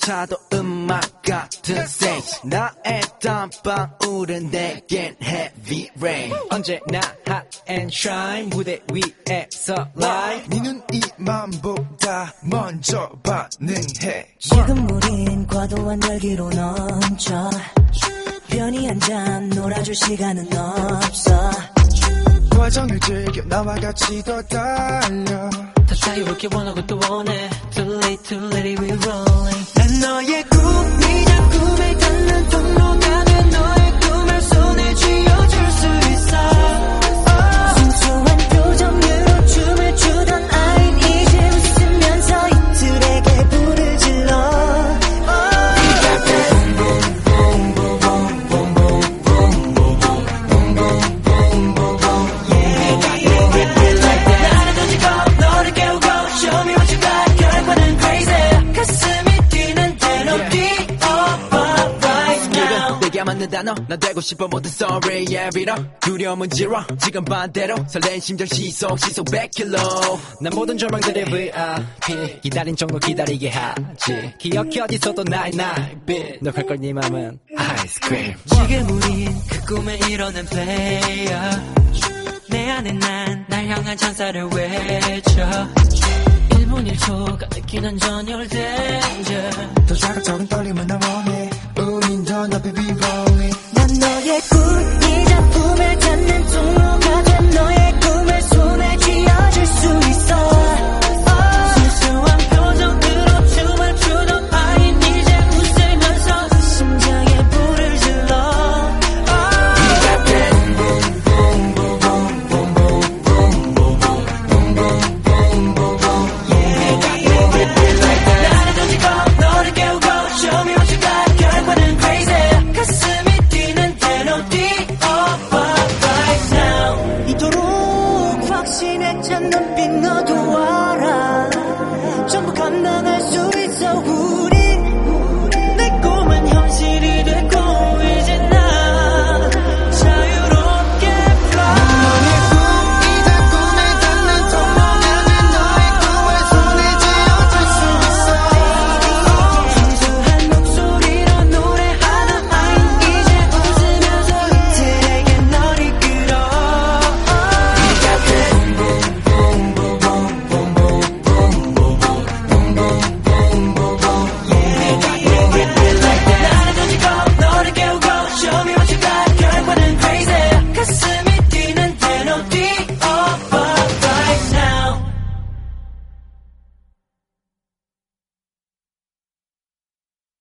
숨소리조차도 음악 같은 세이지 나의 땀방울은 내겐 heavy rain. 언제나 hot and shine. 무대 위에서 live. 니는 이맘보다 먼저 반응해. 지금 우린 과도한 열기로 넘쳐. 편히 앉아 놀아줄 시간은 없어. 과정을 즐겨 나와 같이 더 달려. 더 자유롭게 원하고 또 원해 Too late too late we rolling 난 너의 꿈이자 꿈 게 맞는 단어 난 되고 싶어 모든 story yeah 빌어 두려움은 지워 지금 반대로 설레는 심장 시속 시속 100km 난 모든 절망들의 VIP 기다린 정도 기다리게 하지. 기억해 어디서도 나의 나빛. 너갈걸 네 맘은 아이스크림 지금 우린 그 꿈을 이뤄낸 player. 내 안에 난 날 향한 찬사를 외쳐. 1분 1초가 느끼는 전율 danger. 더 자극적인 떨림을 나 원해 another zoo